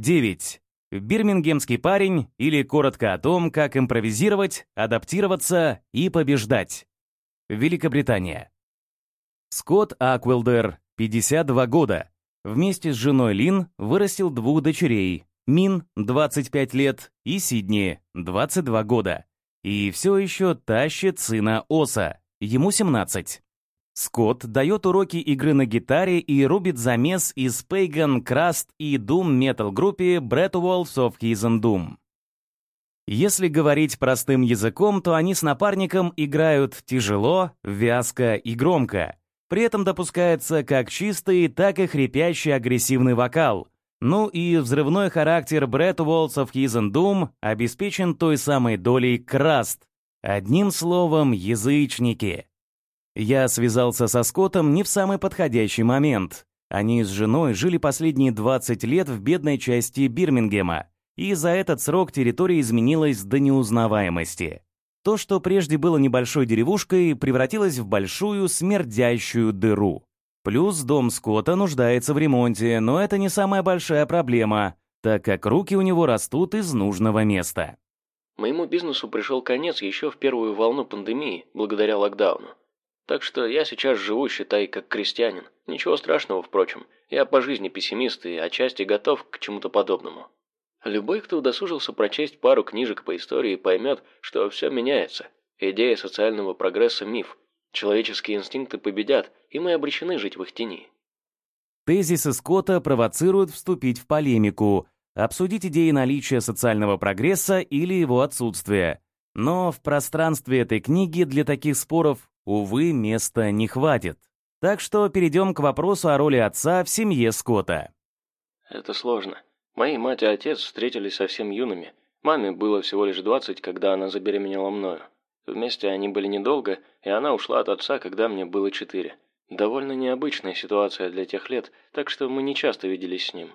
9. Бирмингемский парень или коротко о том, как импровизировать, адаптироваться и побеждать. Великобритания. Скотт Аквилдер, 52 года. Вместе с женой Лин вырастил двух дочерей. Мин, 25 лет, и Сидни, 22 года. И все еще тащит сына Оса, ему 17. Скотт дает уроки игры на гитаре и рубит замес из Pagan, Crust и Doom Metal группе Brett Wolves of His and Doom. Если говорить простым языком, то они с напарником играют тяжело, вязко и громко. При этом допускается как чистый, так и хрипящий агрессивный вокал. Ну и взрывной характер Brett Walls of His and Doom обеспечен той самой долей краст. Одним словом, язычники. Я связался со Скоттом не в самый подходящий момент. Они с женой жили последние 20 лет в бедной части Бирмингема, и за этот срок территория изменилась до неузнаваемости. То, что прежде было небольшой деревушкой, превратилось в большую смердящую дыру. Плюс дом Скотта нуждается в ремонте, но это не самая большая проблема, так как руки у него растут из нужного места. Моему бизнесу пришел конец еще в первую волну пандемии, благодаря локдауну. Так что я сейчас живу, считай, как крестьянин. Ничего страшного, впрочем. Я по жизни пессимист и отчасти готов к чему-то подобному. Любой, кто удосужился прочесть пару книжек по истории, поймет, что все меняется. Идея социального прогресса – миф. Человеческие инстинкты победят, и мы обречены жить в их тени. Тезисы Скотта провоцируют вступить в полемику, обсудить идеи наличия социального прогресса или его отсутствия. Но в пространстве этой книги для таких споров Увы, места не хватит. Так что перейдем к вопросу о роли отца в семье Скотта. Это сложно. Мои мать и отец встретились совсем юными. Маме было всего лишь 20, когда она забеременела мною. Вместе они были недолго, и она ушла от отца, когда мне было 4. Довольно необычная ситуация для тех лет, так что мы не часто виделись с ним.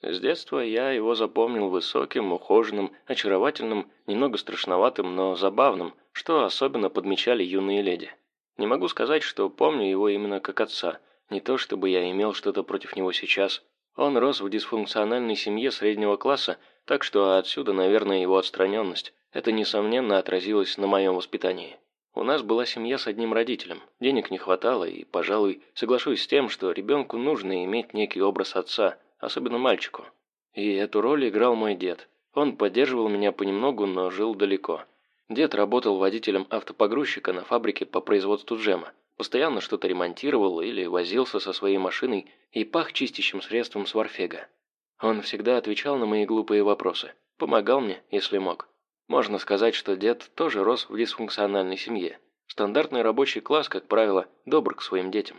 С детства я его запомнил высоким, ухоженным, очаровательным, немного страшноватым, но забавным, что особенно подмечали юные леди. Не могу сказать, что помню его именно как отца. Не то чтобы я имел что-то против него сейчас. Он рос в дисфункциональной семье среднего класса, так что отсюда, наверное, его отстраненность. Это, несомненно, отразилось на моем воспитании. У нас была семья с одним родителем. Денег не хватало, и, пожалуй, соглашусь с тем, что ребенку нужно иметь некий образ отца, особенно мальчику. И эту роль играл мой дед. Он поддерживал меня понемногу, но жил далеко. Дед работал водителем автопогрузчика на фабрике по производству джема. Постоянно что-то ремонтировал или возился со своей машиной и пах чистящим средством с варфега. Он всегда отвечал на мои глупые вопросы. Помогал мне, если мог. Можно сказать, что дед тоже рос в дисфункциональной семье. Стандартный рабочий класс, как правило, добр к своим детям.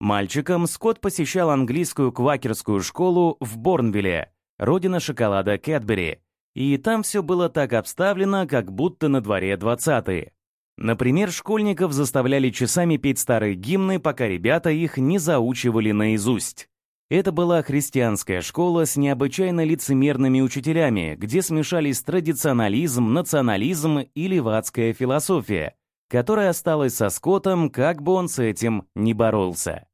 Мальчиком Скотт посещал английскую квакерскую школу в Борнвилле, родина шоколада Кэтбери, и там все было так обставлено, как будто на дворе двадцатые. Например, школьников заставляли часами петь старые гимны, пока ребята их не заучивали наизусть. Это была христианская школа с необычайно лицемерными учителями, где смешались традиционализм, национализм и левацкая философия, которая осталась со Скоттом, как бы он с этим ни боролся.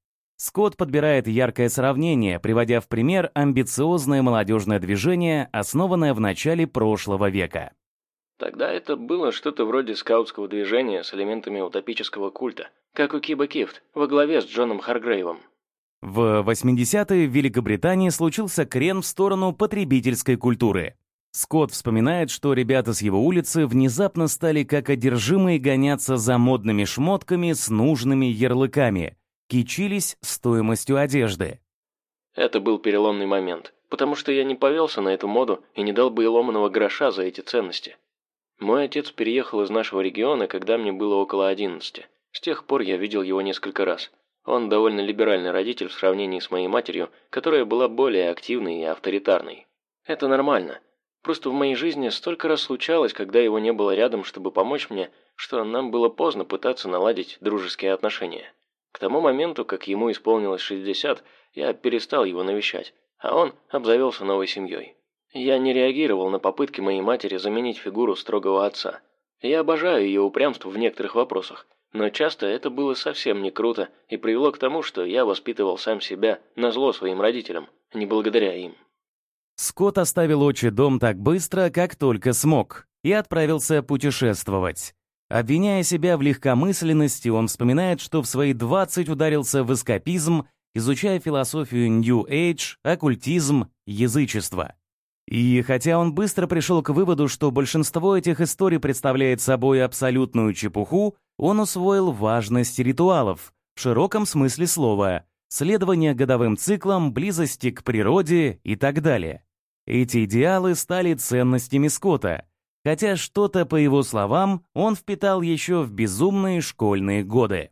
Скотт подбирает яркое сравнение, приводя в пример амбициозное молодежное движение, основанное в начале прошлого века. Тогда это было что-то вроде скаутского движения с элементами утопического культа, как у Киба Кифт, во главе с Джоном Харгрейвом. В 80-е в Великобритании случился крен в сторону потребительской культуры. Скотт вспоминает, что ребята с его улицы внезапно стали как одержимые гоняться за модными шмотками с нужными ярлыками – кичились стоимостью одежды. Это был переломный момент, потому что я не повелся на эту моду и не дал бы и ломаного гроша за эти ценности. Мой отец переехал из нашего региона, когда мне было около 11. С тех пор я видел его несколько раз. Он довольно либеральный родитель в сравнении с моей матерью, которая была более активной и авторитарной. Это нормально. Просто в моей жизни столько раз случалось, когда его не было рядом, чтобы помочь мне, что нам было поздно пытаться наладить дружеские отношения. К тому моменту, как ему исполнилось 60, я перестал его навещать, а он обзавелся новой семьей. Я не реагировал на попытки моей матери заменить фигуру строгого отца. Я обожаю ее упрямство в некоторых вопросах, но часто это было совсем не круто и привело к тому, что я воспитывал сам себя на зло своим родителям, не благодаря им. Скотт оставил отчий дом так быстро, как только смог, и отправился путешествовать. Обвиняя себя в легкомысленности, он вспоминает, что в свои 20 ударился в эскапизм, изучая философию New Age, оккультизм, язычество. И хотя он быстро пришел к выводу, что большинство этих историй представляет собой абсолютную чепуху, он усвоил важность ритуалов, в широком смысле слова, следование годовым циклам, близости к природе и так далее. Эти идеалы стали ценностями Скотта, хотя что-то, по его словам, он впитал еще в безумные школьные годы.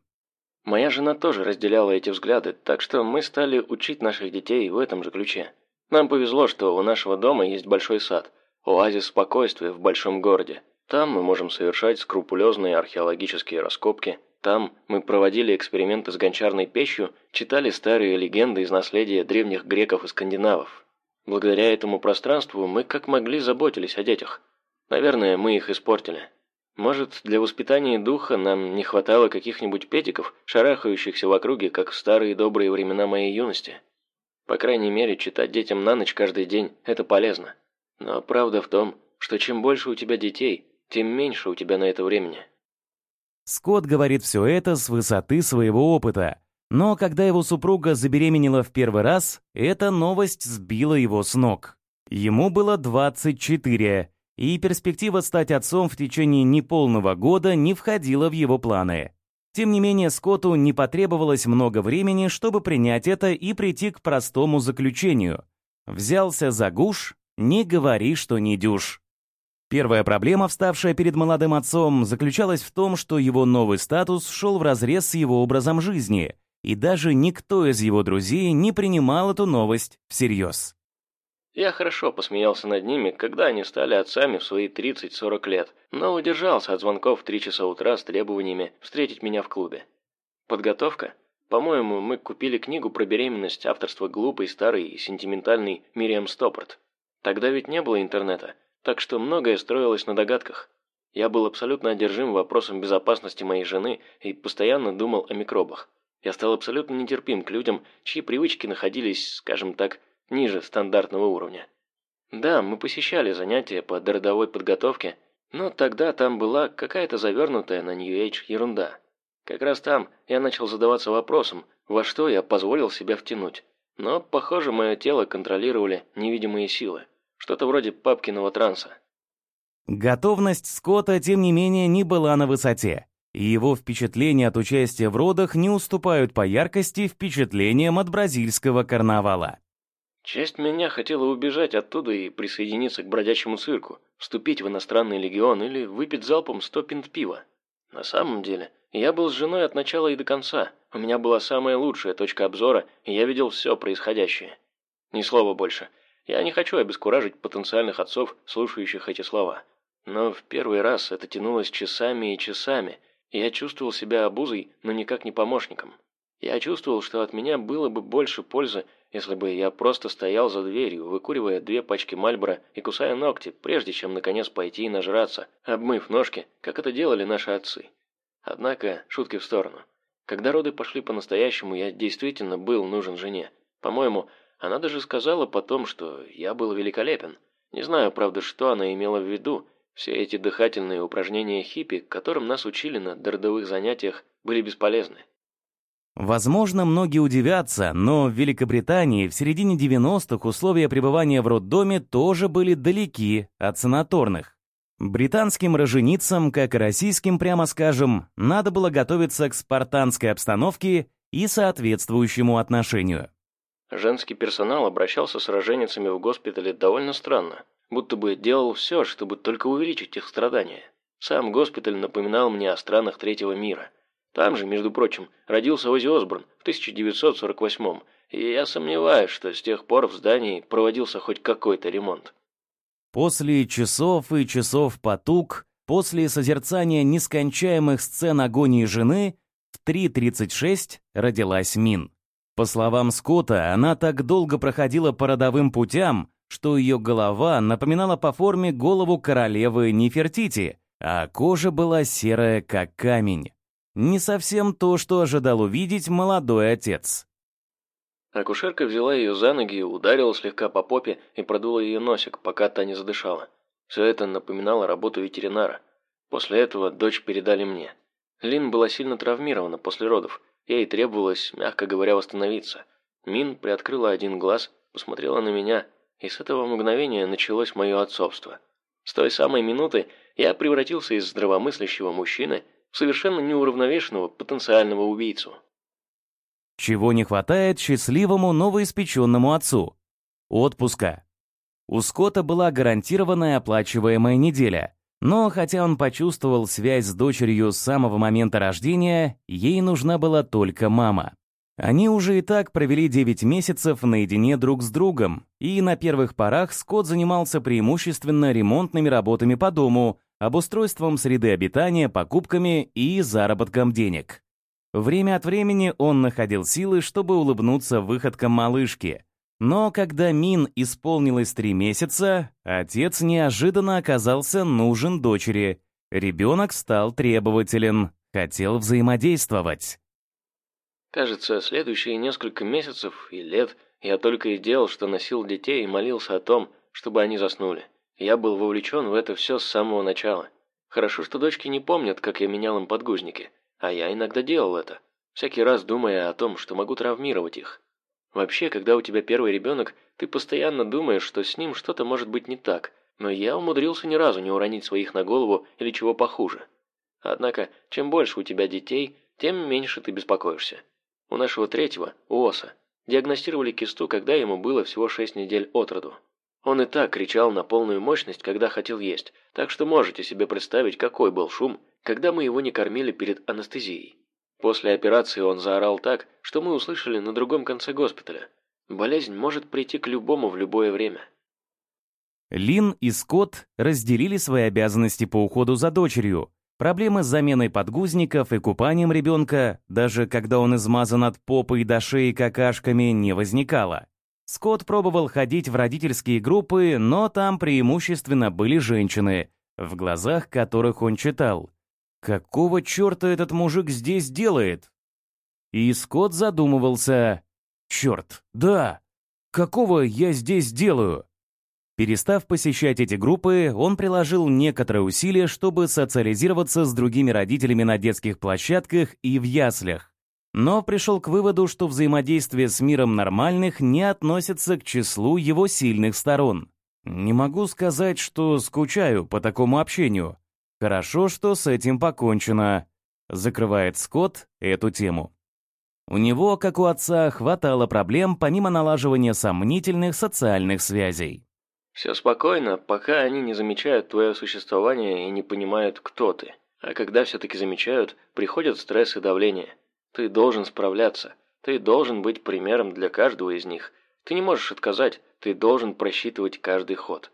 Моя жена тоже разделяла эти взгляды, так что мы стали учить наших детей в этом же ключе. Нам повезло, что у нашего дома есть большой сад, оазис спокойствия в большом городе. Там мы можем совершать скрупулезные археологические раскопки. Там мы проводили эксперименты с гончарной печью, читали старые легенды из наследия древних греков и скандинавов. Благодаря этому пространству мы как могли заботились о детях. Наверное, мы их испортили. Может, для воспитания духа нам не хватало каких-нибудь петиков, шарахающихся в округе, как в старые добрые времена моей юности. По крайней мере, читать детям на ночь каждый день – это полезно. Но правда в том, что чем больше у тебя детей, тем меньше у тебя на это времени. Скотт говорит все это с высоты своего опыта, но когда его супруга забеременела в первый раз, эта новость сбила его с ног. Ему было 24, и перспектива стать отцом в течение неполного года не входила в его планы. Тем не менее, Скотту не потребовалось много времени, чтобы принять это и прийти к простому заключению. Взялся за гуш, не говори, что не дюш. Первая проблема, вставшая перед молодым отцом, заключалась в том, что его новый статус шел вразрез с его образом жизни — и даже никто из его друзей не принимал эту новость всерьез. Я хорошо посмеялся над ними, когда они стали отцами в свои 30-40 лет, но удержался от звонков в 3 часа утра с требованиями встретить меня в клубе. Подготовка? По-моему, мы купили книгу про беременность авторства глупой, старой и сентиментальной Мириам Стоппорт. Тогда ведь не было интернета, так что многое строилось на догадках. Я был абсолютно одержим вопросом безопасности моей жены и постоянно думал о микробах. Я стал абсолютно нетерпим к людям, чьи привычки находились, скажем так, ниже стандартного уровня. Да, мы посещали занятия по родовой подготовке, но тогда там была какая-то завернутая на New Age ерунда. Как раз там я начал задаваться вопросом, во что я позволил себя втянуть. Но, похоже, мое тело контролировали невидимые силы. Что-то вроде папкиного транса. Готовность Скотта, тем не менее, не была на высоте и его впечатления от участия в родах не уступают по яркости впечатлениям от бразильского карнавала. Часть меня хотела убежать оттуда и присоединиться к бродячему цирку, вступить в иностранный легион или выпить залпом сто пинт пива. На самом деле, я был с женой от начала и до конца. У меня была самая лучшая точка обзора, и я видел все происходящее. Ни слова больше. Я не хочу обескуражить потенциальных отцов, слушающих эти слова. Но в первый раз это тянулось часами и часами, я чувствовал себя обузой, но никак не помощником. Я чувствовал, что от меня было бы больше пользы, если бы я просто стоял за дверью, выкуривая две пачки Мальбора и кусая ногти, прежде чем наконец пойти и нажраться, обмыв ножки, как это делали наши отцы. Однако, шутки в сторону. Когда роды пошли по-настоящему, я действительно был нужен жене. По-моему, она даже сказала потом, что я был великолепен. Не знаю, правда, что она имела в виду, все эти дыхательные упражнения хиппи, которым нас учили на дородовых занятиях, были бесполезны. Возможно, многие удивятся, но в Великобритании в середине 90-х условия пребывания в роддоме тоже были далеки от санаторных. Британским роженицам, как и российским, прямо скажем, надо было готовиться к спартанской обстановке и соответствующему отношению. Женский персонал обращался с роженицами в госпитале довольно странно будто бы делал все, чтобы только увеличить их страдания. Сам госпиталь напоминал мне о странах третьего мира. Там же, между прочим, родился Оззи Осборн в 1948 и я сомневаюсь, что с тех пор в здании проводился хоть какой-то ремонт. После часов и часов потуг, после созерцания нескончаемых сцен агонии жены, в 3.36 родилась Мин. По словам Скотта, она так долго проходила по родовым путям, что ее голова напоминала по форме голову королевы Нефертити, а кожа была серая, как камень. Не совсем то, что ожидал увидеть молодой отец. Акушерка взяла ее за ноги, ударила слегка по попе и продула ее носик, пока та не задышала. Все это напоминало работу ветеринара. После этого дочь передали мне. Лин была сильно травмирована после родов. Ей требовалось, мягко говоря, восстановиться. Мин приоткрыла один глаз, посмотрела на меня, и с этого мгновения началось мое отцовство. С той самой минуты я превратился из здравомыслящего мужчины совершенно неуравновешенного потенциального убийцу. Чего не хватает счастливому новоиспеченному отцу? Отпуска. У Скотта была гарантированная оплачиваемая неделя, но хотя он почувствовал связь с дочерью с самого момента рождения, ей нужна была только мама. Они уже и так провели 9 месяцев наедине друг с другом, и на первых порах Скотт занимался преимущественно ремонтными работами по дому, обустройством среды обитания, покупками и заработком денег. Время от времени он находил силы, чтобы улыбнуться выходкам малышки, но когда Мин исполнилось три месяца, отец неожиданно оказался нужен дочери. Ребенок стал требователен, хотел взаимодействовать. Кажется, следующие несколько месяцев и лет я только и делал, что носил детей и молился о том, чтобы они заснули. Я был вовлечен в это все с самого начала. Хорошо, что дочки не помнят, как я менял им подгузники, а я иногда делал это, всякий раз думая о том, что могу травмировать их. Вообще, когда у тебя первый ребенок, ты постоянно думаешь, что с ним что-то может быть не так, но я умудрился ни разу не уронить своих на голову или чего похуже. Однако, чем больше у тебя детей, тем меньше ты беспокоишься. У нашего третьего, Уоса, диагностировали кисту, когда ему было всего 6 недель от роду. Он и так кричал на полную мощность, когда хотел есть, так что можете себе представить, какой был шум, когда мы его не кормили перед анестезией. После операции он заорал так, что мы услышали на другом конце госпиталя. Болезнь может прийти к любому в любое время. Лин и Скотт разделили свои обязанности по уходу за дочерью. Проблемы с заменой подгузников и купанием ребенка, даже когда он измазан от попы и до шеи какашками, не возникало. Скотт пробовал ходить в родительские группы, но там преимущественно были женщины, в глазах которых он читал. Какого черта этот мужик здесь делает? И Скотт задумывался. Черт, да, какого я здесь делаю? Перестав посещать эти группы, он приложил некоторые усилия, чтобы социализироваться с другими родителями на детских площадках и в яслях. Но пришел к выводу, что взаимодействие с миром нормальных не относится к числу его сильных сторон. Не могу сказать, что скучаю по такому общению. Хорошо, что с этим покончено. Закрывает Скотт эту тему. У него, как у отца, хватало проблем помимо налаживания сомнительных социальных связей. Все спокойно, пока они не замечают твое существование и не понимают, кто ты. А когда все-таки замечают, приходят стресс и давление. Ты должен справляться. Ты должен быть примером для каждого из них. Ты не можешь отказать, ты должен просчитывать каждый ход.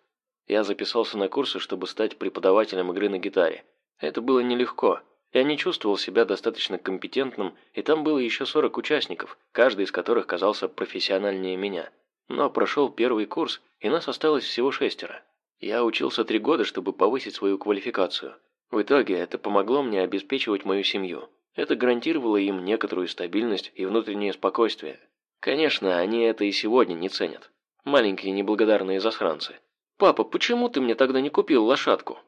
Я записался на курсы, чтобы стать преподавателем игры на гитаре. Это было нелегко. Я не чувствовал себя достаточно компетентным, и там было еще 40 участников, каждый из которых казался профессиональнее меня. Но прошел первый курс, и нас осталось всего шестеро. Я учился три года, чтобы повысить свою квалификацию. В итоге это помогло мне обеспечивать мою семью. Это гарантировало им некоторую стабильность и внутреннее спокойствие. Конечно, они это и сегодня не ценят. Маленькие неблагодарные засранцы. «Папа, почему ты мне тогда не купил лошадку?»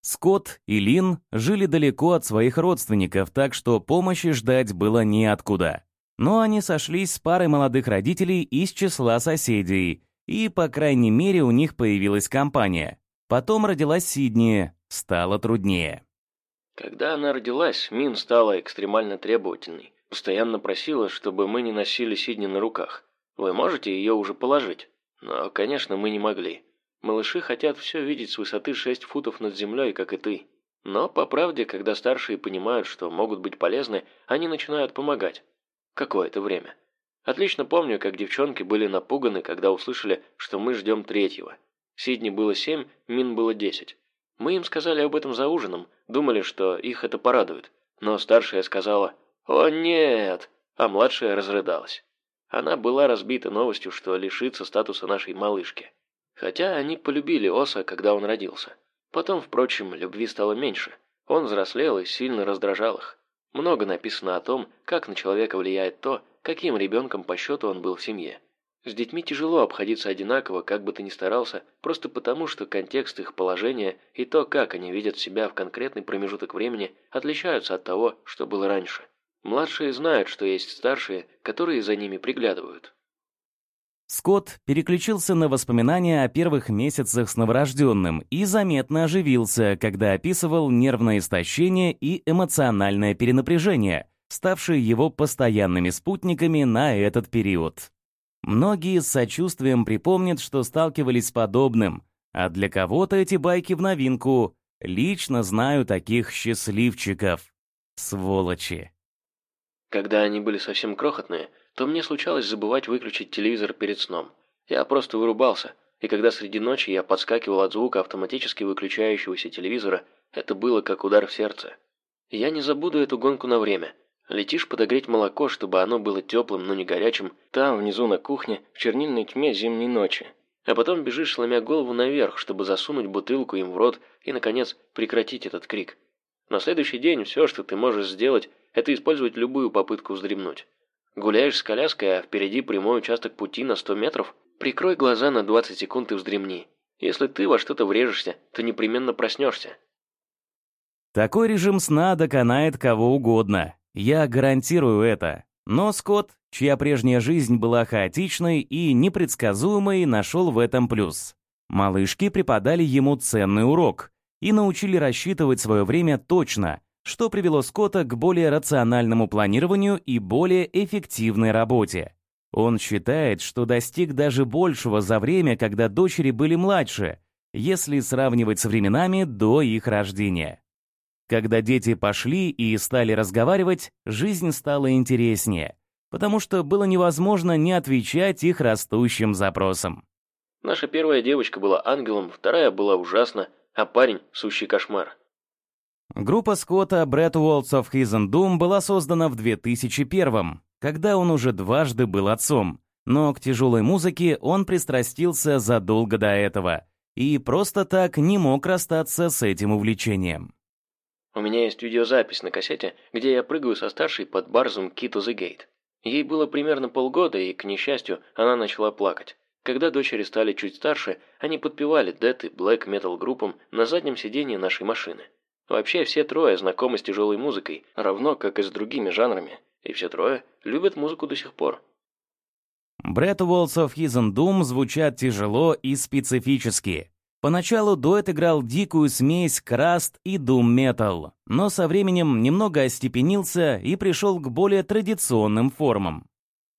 Скотт и Лин жили далеко от своих родственников, так что помощи ждать было неоткуда. Но они сошлись с парой молодых родителей из числа соседей, и, по крайней мере, у них появилась компания. Потом родилась Сидни, стало труднее. Когда она родилась, Мин стала экстремально требовательной. Постоянно просила, чтобы мы не носили Сидни на руках. Вы можете ее уже положить? Но, конечно, мы не могли. Малыши хотят все видеть с высоты 6 футов над землей, как и ты. Но, по правде, когда старшие понимают, что могут быть полезны, они начинают помогать. Какое-то время. Отлично помню, как девчонки были напуганы, когда услышали, что мы ждем третьего. Сидни было семь, Мин было десять. Мы им сказали об этом за ужином, думали, что их это порадует. Но старшая сказала «О, нет!», а младшая разрыдалась. Она была разбита новостью, что лишится статуса нашей малышки. Хотя они полюбили Оса, когда он родился. Потом, впрочем, любви стало меньше. Он взрослел и сильно раздражал их. Много написано о том, как на человека влияет то, каким ребенком по счету он был в семье. С детьми тяжело обходиться одинаково, как бы ты ни старался, просто потому, что контекст их положения и то, как они видят себя в конкретный промежуток времени, отличаются от того, что было раньше. Младшие знают, что есть старшие, которые за ними приглядывают. Скотт переключился на воспоминания о первых месяцах с новорожденным и заметно оживился, когда описывал нервное истощение и эмоциональное перенапряжение, ставшие его постоянными спутниками на этот период. Многие с сочувствием припомнят, что сталкивались с подобным, а для кого-то эти байки в новинку. Лично знаю таких счастливчиков. Сволочи. Когда они были совсем крохотные, то мне случалось забывать выключить телевизор перед сном. Я просто вырубался, и когда среди ночи я подскакивал от звука автоматически выключающегося телевизора, это было как удар в сердце. Я не забуду эту гонку на время. Летишь подогреть молоко, чтобы оно было теплым, но не горячим, там, внизу на кухне, в чернильной тьме зимней ночи. А потом бежишь, сломя голову наверх, чтобы засунуть бутылку им в рот и, наконец, прекратить этот крик. На следующий день все, что ты можешь сделать, это использовать любую попытку вздремнуть. Гуляешь с коляской, а впереди прямой участок пути на 100 метров? Прикрой глаза на 20 секунд и вздремни. Если ты во что-то врежешься, то непременно проснешься. Такой режим сна доконает кого угодно. Я гарантирую это. Но Скотт, чья прежняя жизнь была хаотичной и непредсказуемой, нашел в этом плюс. Малышки преподали ему ценный урок и научили рассчитывать свое время точно, что привело Скотта к более рациональному планированию и более эффективной работе. Он считает, что достиг даже большего за время, когда дочери были младше, если сравнивать с временами до их рождения. Когда дети пошли и стали разговаривать, жизнь стала интереснее, потому что было невозможно не отвечать их растущим запросам. Наша первая девочка была ангелом, вторая была ужасна, а парень — сущий кошмар. Группа Скотта Brad Waltz of His and Doom была создана в 2001 когда он уже дважды был отцом, но к тяжелой музыке он пристрастился задолго до этого и просто так не мог расстаться с этим увлечением. У меня есть видеозапись на кассете, где я прыгаю со старшей под барзом Киту the Gate. Ей было примерно полгода, и, к несчастью, она начала плакать. Когда дочери стали чуть старше, они подпевали дэт и блэк метал группам на заднем сиденье нашей машины. Вообще все трое знакомы с тяжелой музыкой, равно как и с другими жанрами, и все трое любят музыку до сих пор. Брэд Уоллс of His Doom звучат тяжело и специфически. Поначалу дуэт играл дикую смесь краст и дум-метал, но со временем немного остепенился и пришел к более традиционным формам.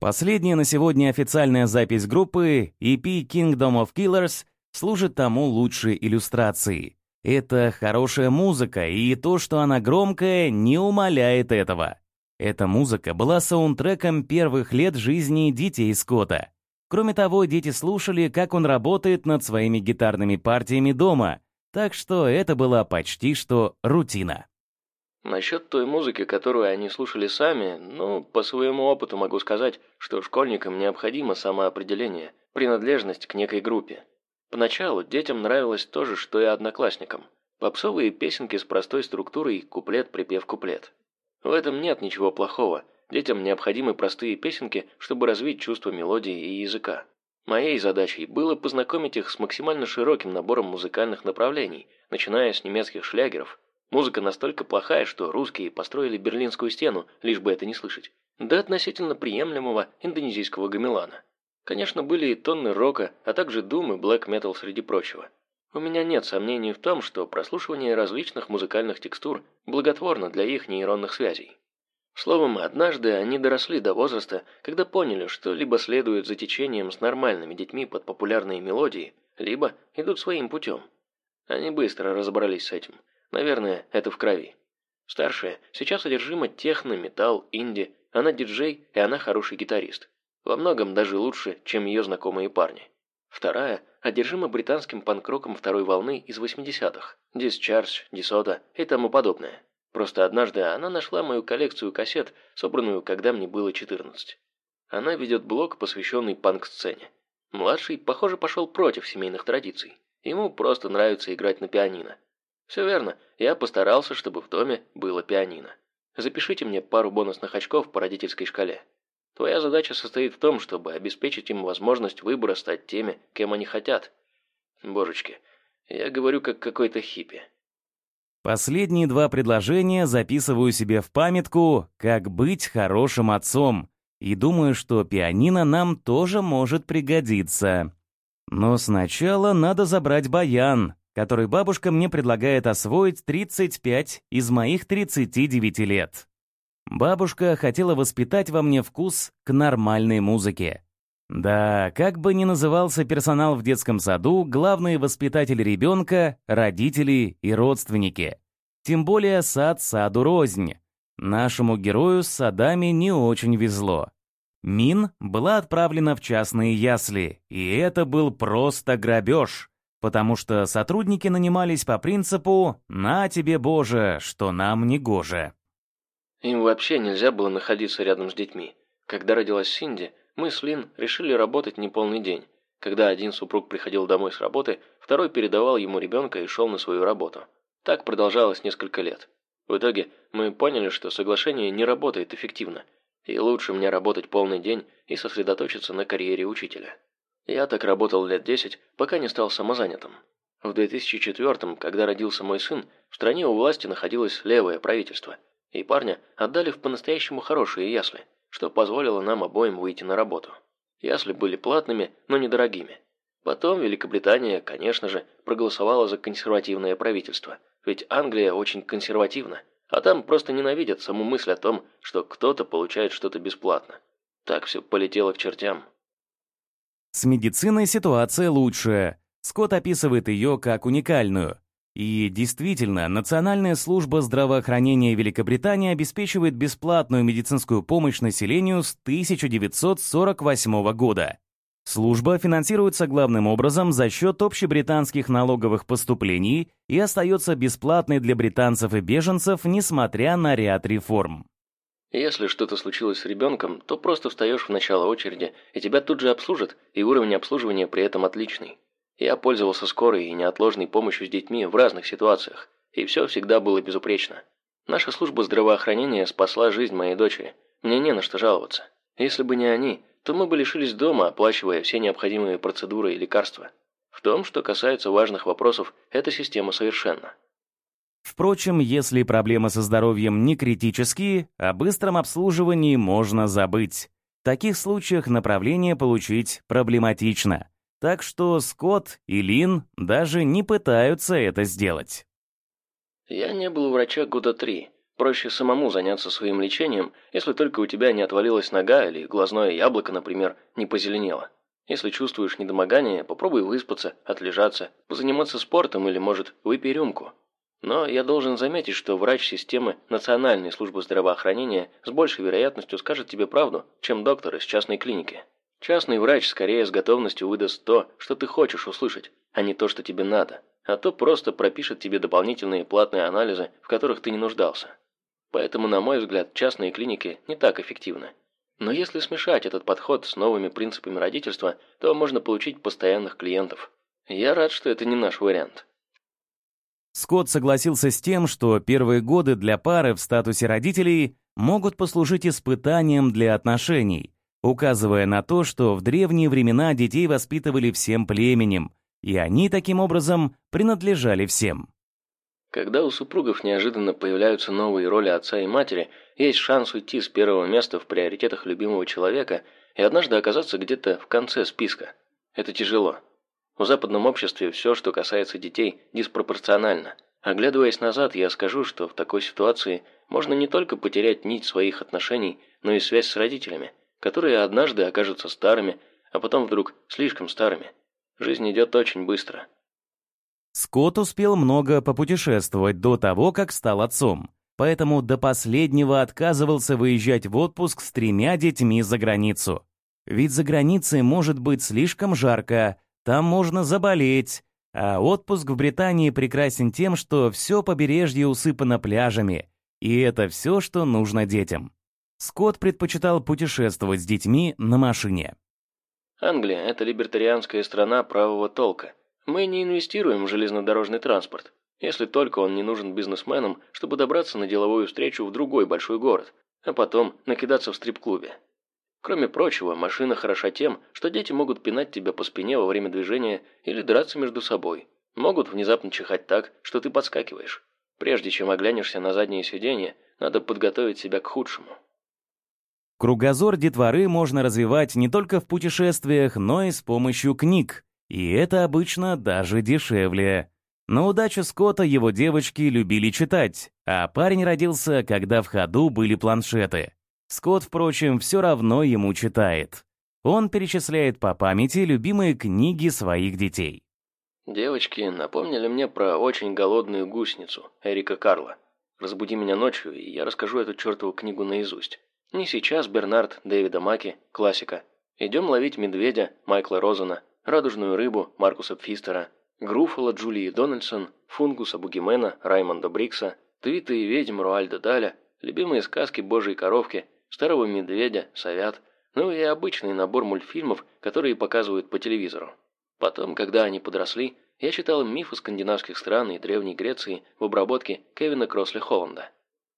Последняя на сегодня официальная запись группы EP Kingdom of Killers служит тому лучшей иллюстрацией. Это хорошая музыка, и то, что она громкая, не умаляет этого. Эта музыка была саундтреком первых лет жизни детей Скотта. Кроме того, дети слушали, как он работает над своими гитарными партиями дома, так что это была почти что рутина. Насчет той музыки, которую они слушали сами, ну, по своему опыту могу сказать, что школьникам необходимо самоопределение, принадлежность к некой группе. Поначалу детям нравилось то же, что и одноклассникам. Попсовые песенки с простой структурой куплет-припев-куплет. В этом нет ничего плохого – Детям необходимы простые песенки, чтобы развить чувство мелодии и языка. Моей задачей было познакомить их с максимально широким набором музыкальных направлений, начиная с немецких шлягеров. Музыка настолько плохая, что русские построили Берлинскую стену, лишь бы это не слышать, до относительно приемлемого индонезийского гамелана. Конечно, были и тонны рока, а также дум и блэк метал среди прочего. У меня нет сомнений в том, что прослушивание различных музыкальных текстур благотворно для их нейронных связей. Словом, однажды они доросли до возраста, когда поняли, что либо следуют за течением с нормальными детьми под популярные мелодии, либо идут своим путем. Они быстро разобрались с этим. Наверное, это в крови. Старшая сейчас одержима техно, металл, инди, она диджей и она хороший гитарист. Во многом даже лучше, чем ее знакомые парни. Вторая одержима британским панк-роком второй волны из 80-х, Discharge, Дисота и тому подобное. Просто однажды она нашла мою коллекцию кассет, собранную, когда мне было 14. Она ведет блог, посвященный панк-сцене. Младший, похоже, пошел против семейных традиций. Ему просто нравится играть на пианино. Все верно, я постарался, чтобы в доме было пианино. Запишите мне пару бонусных очков по родительской шкале. Твоя задача состоит в том, чтобы обеспечить им возможность выбора стать теми, кем они хотят. Божечки, я говорю как какой-то хиппи. Последние два предложения записываю себе в памятку «Как быть хорошим отцом» и думаю, что пианино нам тоже может пригодиться. Но сначала надо забрать баян, который бабушка мне предлагает освоить 35 из моих 39 лет. Бабушка хотела воспитать во мне вкус к нормальной музыке. Да, как бы ни назывался персонал в детском саду, главные воспитатели ребенка — родители и родственники. Тем более сад саду рознь. Нашему герою с садами не очень везло. Мин была отправлена в частные ясли, и это был просто грабеж, потому что сотрудники нанимались по принципу «на тебе, Боже, что нам не гоже». Им вообще нельзя было находиться рядом с детьми. Когда родилась Синди, мы с Лин решили работать не полный день. Когда один супруг приходил домой с работы, второй передавал ему ребенка и шел на свою работу. Так продолжалось несколько лет. В итоге мы поняли, что соглашение не работает эффективно, и лучше мне работать полный день и сосредоточиться на карьере учителя. Я так работал лет 10, пока не стал самозанятым. В 2004 когда родился мой сын, в стране у власти находилось левое правительство, и парня отдали в по-настоящему хорошие ясли – что позволило нам обоим выйти на работу. Ясли были платными, но недорогими. Потом Великобритания, конечно же, проголосовала за консервативное правительство, ведь Англия очень консервативна, а там просто ненавидят саму мысль о том, что кто-то получает что-то бесплатно. Так все полетело к чертям. С медициной ситуация лучше. Скотт описывает ее как уникальную. И действительно, Национальная служба здравоохранения Великобритании обеспечивает бесплатную медицинскую помощь населению с 1948 года. Служба финансируется главным образом за счет общебританских налоговых поступлений и остается бесплатной для британцев и беженцев, несмотря на ряд реформ. Если что-то случилось с ребенком, то просто встаешь в начало очереди, и тебя тут же обслужат, и уровень обслуживания при этом отличный. Я пользовался скорой и неотложной помощью с детьми в разных ситуациях, и все всегда было безупречно. Наша служба здравоохранения спасла жизнь моей дочери. Мне не на что жаловаться. Если бы не они, то мы бы лишились дома, оплачивая все необходимые процедуры и лекарства. В том, что касается важных вопросов, эта система совершенна. Впрочем, если проблемы со здоровьем не критические, о быстром обслуживании можно забыть. В таких случаях направление получить проблематично. Так что Скотт и Лин даже не пытаются это сделать. Я не был у врача года три. Проще самому заняться своим лечением, если только у тебя не отвалилась нога или глазное яблоко, например, не позеленело. Если чувствуешь недомогание, попробуй выспаться, отлежаться, позаниматься спортом или, может, выпей рюмку. Но я должен заметить, что врач системы Национальной службы здравоохранения с большей вероятностью скажет тебе правду, чем доктор из частной клиники. Частный врач скорее с готовностью выдаст то, что ты хочешь услышать, а не то, что тебе надо, а то просто пропишет тебе дополнительные платные анализы, в которых ты не нуждался. Поэтому, на мой взгляд, частные клиники не так эффективны. Но если смешать этот подход с новыми принципами родительства, то можно получить постоянных клиентов. Я рад, что это не наш вариант. Скотт согласился с тем, что первые годы для пары в статусе родителей могут послужить испытанием для отношений, указывая на то, что в древние времена детей воспитывали всем племенем, и они таким образом принадлежали всем. Когда у супругов неожиданно появляются новые роли отца и матери, есть шанс уйти с первого места в приоритетах любимого человека и однажды оказаться где-то в конце списка. Это тяжело. В западном обществе все, что касается детей, диспропорционально. Оглядываясь назад, я скажу, что в такой ситуации можно не только потерять нить своих отношений, но и связь с родителями – которые однажды окажутся старыми, а потом вдруг слишком старыми. Жизнь идет очень быстро. Скотт успел много попутешествовать до того, как стал отцом, поэтому до последнего отказывался выезжать в отпуск с тремя детьми за границу. Ведь за границей может быть слишком жарко, там можно заболеть, а отпуск в Британии прекрасен тем, что все побережье усыпано пляжами, и это все, что нужно детям. Скотт предпочитал путешествовать с детьми на машине. Англия – это либертарианская страна правого толка. Мы не инвестируем в железнодорожный транспорт, если только он не нужен бизнесменам, чтобы добраться на деловую встречу в другой большой город, а потом накидаться в стрип-клубе. Кроме прочего, машина хороша тем, что дети могут пинать тебя по спине во время движения или драться между собой. Могут внезапно чихать так, что ты подскакиваешь. Прежде чем оглянешься на заднее сиденье, надо подготовить себя к худшему. Кругозор детворы можно развивать не только в путешествиях, но и с помощью книг. И это обычно даже дешевле. На удачу Скотта его девочки любили читать, а парень родился, когда в ходу были планшеты. Скотт, впрочем, все равно ему читает. Он перечисляет по памяти любимые книги своих детей. Девочки напомнили мне про очень голодную гусеницу Эрика Карла. Разбуди меня ночью, и я расскажу эту чертову книгу наизусть. Не сейчас Бернард Дэвида Маки, классика. Идем ловить медведя Майкла Розена, радужную рыбу Маркуса Пфистера, Груффало Джулии Дональдсон, Фунгуса Бугимена Раймонда Брикса, Твиты и ведьм Руальда Даля, любимые сказки Божьей коровки, Старого медведя, Совят, ну и обычный набор мультфильмов, которые показывают по телевизору. Потом, когда они подросли, я читал мифы скандинавских стран и Древней Греции в обработке Кевина Кросли Холланда.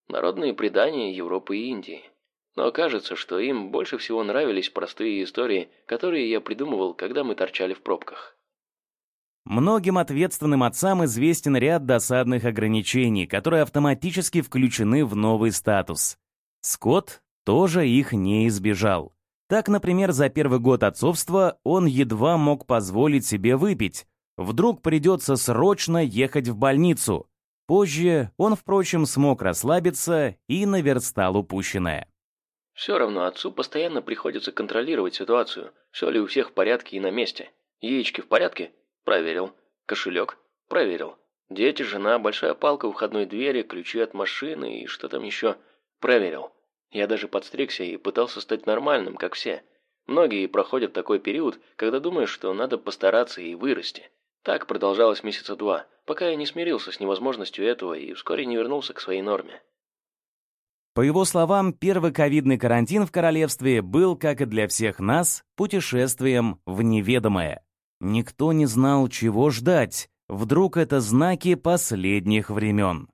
Народные предания Европы и Индии. Но кажется, что им больше всего нравились простые истории, которые я придумывал, когда мы торчали в пробках. Многим ответственным отцам известен ряд досадных ограничений, которые автоматически включены в новый статус. Скотт тоже их не избежал. Так, например, за первый год отцовства он едва мог позволить себе выпить. Вдруг придется срочно ехать в больницу. Позже он, впрочем, смог расслабиться и наверстал упущенное. Все равно отцу постоянно приходится контролировать ситуацию, все ли у всех в порядке и на месте. Яички в порядке? Проверил. Кошелек? Проверил. Дети, жена, большая палка у входной двери, ключи от машины и что там еще? Проверил. Я даже подстригся и пытался стать нормальным, как все. Многие проходят такой период, когда думаешь, что надо постараться и вырасти. Так продолжалось месяца два, пока я не смирился с невозможностью этого и вскоре не вернулся к своей норме. По его словам, первый ковидный карантин в королевстве был, как и для всех нас, путешествием в неведомое. Никто не знал, чего ждать. Вдруг это знаки последних времен.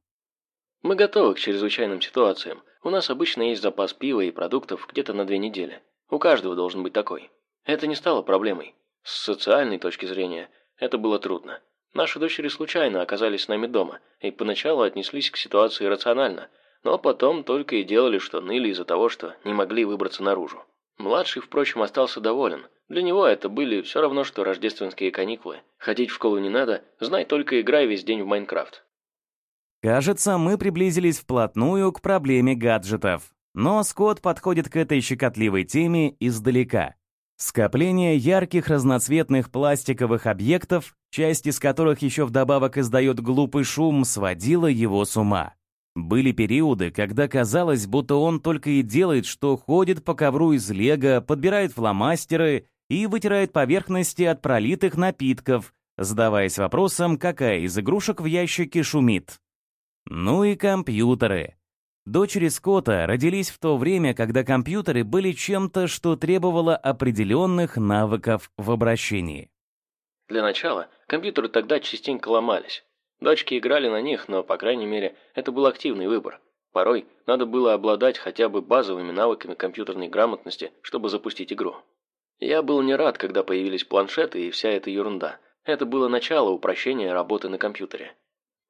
Мы готовы к чрезвычайным ситуациям, у нас обычно есть запас пива и продуктов где-то на две недели. У каждого должен быть такой. Это не стало проблемой. С социальной точки зрения это было трудно. Наши дочери случайно оказались с нами дома и поначалу отнеслись к ситуации рационально, но потом только и делали, что ныли из-за того, что не могли выбраться наружу. Младший, впрочем, остался доволен. Для него это были все равно, что рождественские каникулы. Ходить в школу не надо, знай только играй весь день в Майнкрафт. Кажется, мы приблизились вплотную к проблеме гаджетов. Но Скотт подходит к этой щекотливой теме издалека. Скопление ярких разноцветных пластиковых объектов, часть из которых еще вдобавок издает глупый шум, сводила его с ума. Были периоды, когда казалось, будто он только и делает, что ходит по ковру из лего, подбирает фломастеры и вытирает поверхности от пролитых напитков, задаваясь вопросом, какая из игрушек в ящике шумит. Ну и компьютеры. Дочери Скотта родились в то время, когда компьютеры были чем-то, что требовало определенных навыков в обращении. Для начала компьютеры тогда частенько ломались. Дочки играли на них, но, по крайней мере, это был активный выбор. Порой надо было обладать хотя бы базовыми навыками компьютерной грамотности, чтобы запустить игру. Я был не рад, когда появились планшеты и вся эта ерунда. Это было начало упрощения работы на компьютере.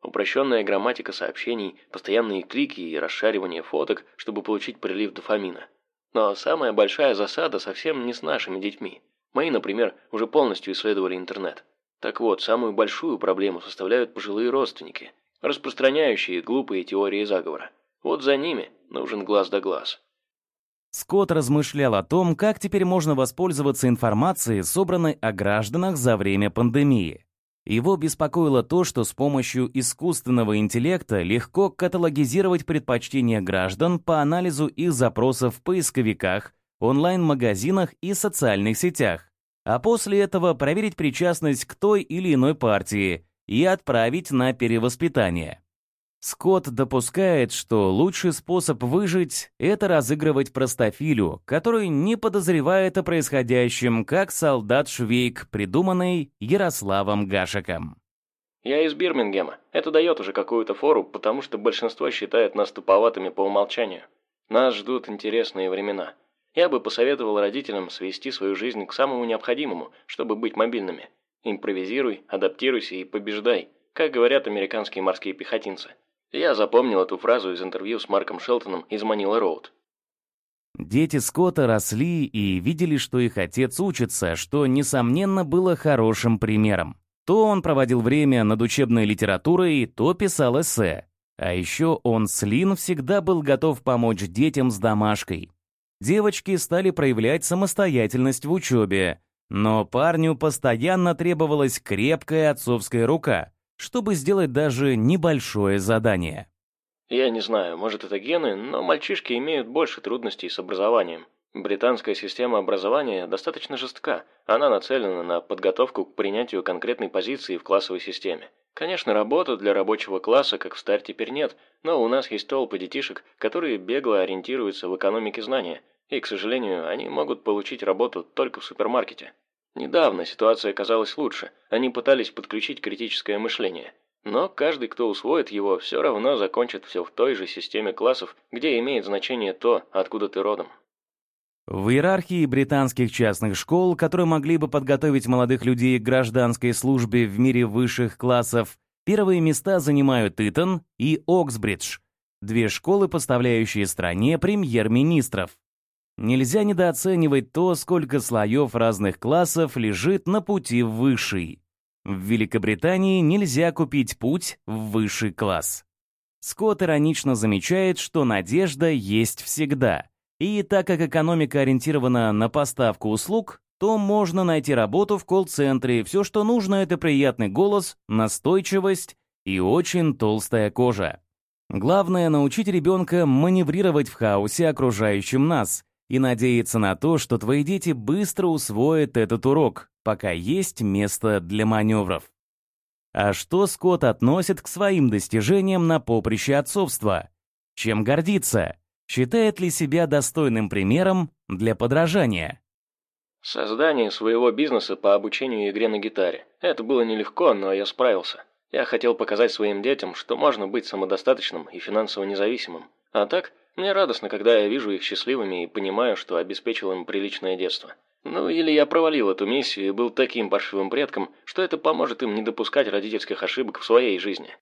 Упрощенная грамматика сообщений, постоянные клики и расшаривание фоток, чтобы получить прилив дофамина. Но самая большая засада совсем не с нашими детьми. Мои, например, уже полностью исследовали интернет. Так вот, самую большую проблему составляют пожилые родственники, распространяющие глупые теории заговора. Вот за ними нужен глаз да глаз. Скотт размышлял о том, как теперь можно воспользоваться информацией, собранной о гражданах за время пандемии. Его беспокоило то, что с помощью искусственного интеллекта легко каталогизировать предпочтения граждан по анализу их запросов в поисковиках, онлайн-магазинах и социальных сетях, а после этого проверить причастность к той или иной партии и отправить на перевоспитание. Скотт допускает, что лучший способ выжить — это разыгрывать простофилю, который не подозревает о происходящем, как солдат Швейк, придуманный Ярославом Гашиком. «Я из Бирмингема. Это дает уже какую-то фору, потому что большинство считает нас туповатыми по умолчанию. Нас ждут интересные времена. Я бы посоветовал родителям свести свою жизнь к самому необходимому, чтобы быть мобильными. Импровизируй, адаптируйся и побеждай, как говорят американские морские пехотинцы. Я запомнил эту фразу из интервью с Марком Шелтоном из Манила Роуд. Дети Скотта росли и видели, что их отец учится, что, несомненно, было хорошим примером. То он проводил время над учебной литературой, то писал эссе. А еще он с Лин всегда был готов помочь детям с домашкой. Девочки стали проявлять самостоятельность в учебе, но парню постоянно требовалась крепкая отцовская рука, чтобы сделать даже небольшое задание. Я не знаю, может это гены, но мальчишки имеют больше трудностей с образованием. Британская система образования достаточно жестка. Она нацелена на подготовку к принятию конкретной позиции в классовой системе. Конечно, работы для рабочего класса, как в старт, теперь нет, но у нас есть толпы детишек, которые бегло ориентируются в экономике знания, и, к сожалению, они могут получить работу только в супермаркете. Недавно ситуация казалась лучше, они пытались подключить критическое мышление. Но каждый, кто усвоит его, все равно закончит все в той же системе классов, где имеет значение то, откуда ты родом. В иерархии британских частных школ, которые могли бы подготовить молодых людей к гражданской службе в мире высших классов, первые места занимают Итон и Оксбридж, две школы, поставляющие стране премьер-министров. Нельзя недооценивать то, сколько слоев разных классов лежит на пути в высший. В Великобритании нельзя купить путь в высший класс. Скотт иронично замечает, что надежда есть всегда — и так как экономика ориентирована на поставку услуг, то можно найти работу в колл-центре. Все, что нужно, это приятный голос, настойчивость и очень толстая кожа. Главное — научить ребенка маневрировать в хаосе, окружающем нас, и надеяться на то, что твои дети быстро усвоят этот урок, пока есть место для маневров. А что Скотт относит к своим достижениям на поприще отцовства? Чем гордится? Считает ли себя достойным примером для подражания? Создание своего бизнеса по обучению игре на гитаре. Это было нелегко, но я справился. Я хотел показать своим детям, что можно быть самодостаточным и финансово независимым. А так, мне радостно, когда я вижу их счастливыми и понимаю, что обеспечил им приличное детство. Ну или я провалил эту миссию и был таким паршивым предком, что это поможет им не допускать родительских ошибок в своей жизни.